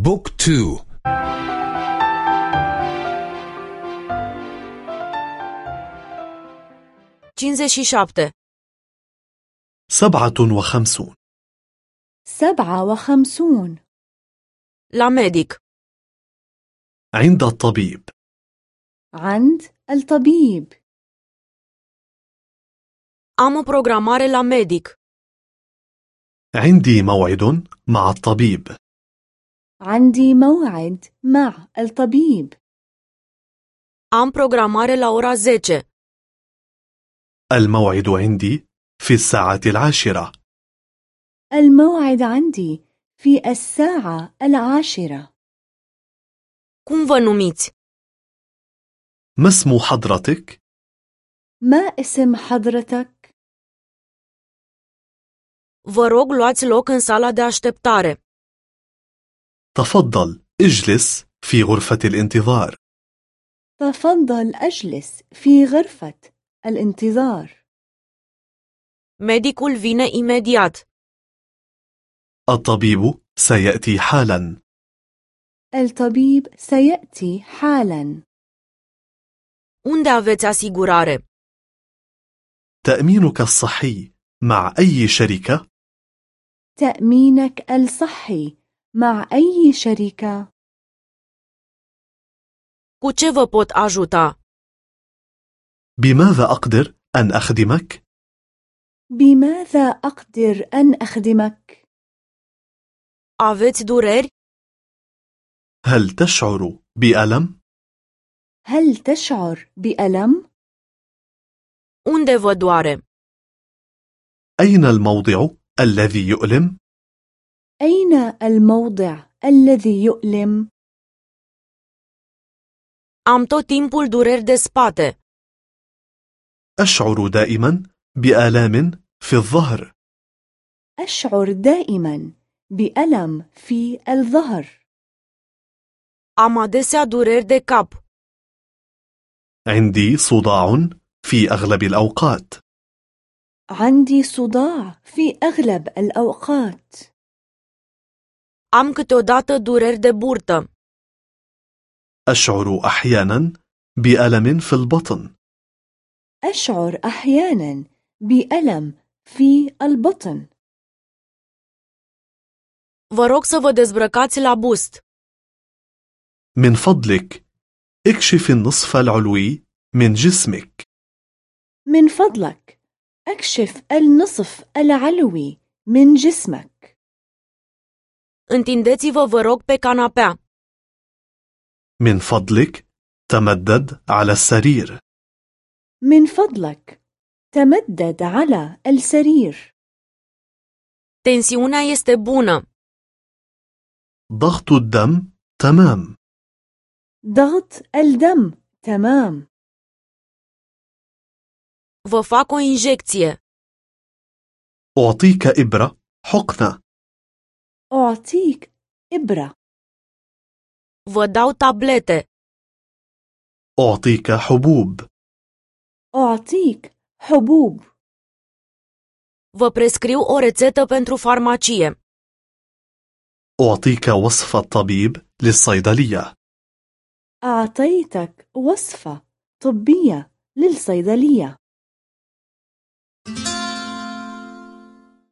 بوك تو. cincizeci șapte. سبعة وخمسون. سبعة وخمسون. La medic. عند الطبيب. عند الطبيب. Am o programare la medic. عندي موعد مع الطبيب. عندي موعد مع الطبيب Am programare la ora 10. الموعد عندي في الساعة العاشرة الموعد عندي في الساعة العاشرة Cum vă numiți? ما اسم حضرتك؟ ما اسم حضرتك؟ Vă rog luați loc în sala de așteptare. تفضل اجلس في غرفة الانتظار تفضل أجلس في غرفة الانتظار Medicul vine imediat. الطبيب سيأتي حالا الطبيب سيأتي حالا Unde aveți asigurare? تأمينك الصحي مع أي شركة؟ تأمينك الصحي مع أي شركة؟ Cu ce vă pot ajuta? بماذا أقدر أن أخدمك؟ بماذا أقدر أن أخدمك؟ Aveți dureri? هل تشعر بألم؟ هل تشعر بألم؟ Unde vă doare? أين الموضع الذي يؤلم؟ أين الموضع الذي يؤلم؟ Am tot timpul dureri de spate. أشعر دائما بآلام في الظهر أشعر دائما بألم في الظهر Am adesea dureri de cap. عندي صداع في أغلب الأوقات عندي صداع في أغلب الأوقات Am câteodată dureri de burtă. أشعر أحيانا بألم في البطن أشعر أحيانا بألم في البطن Vă rog să vă dezbrăcați la bust. من فضلك اكشف النصف العلوي من جسمك من فضلك أكشف النصف العلوي من جسمك Întindeți-vă, vă rog, pe canapea. من فضلك تمدد على السرير من فضلك تمدد على السرير Tensiunea este bună. ضغط الدم تمام ضغط الدم تمام Vă fac o injecție. أعطيك إبرة حقنة أعطيك إبرة. Vă dau tablete. أعطيك حبوب. أعطيك حبوب. Vă prescriu o rețetă pentru farmacie. أعطيك وصفة طبيب للصيدلية. أعطيتك وصفة طبية للصيدلية.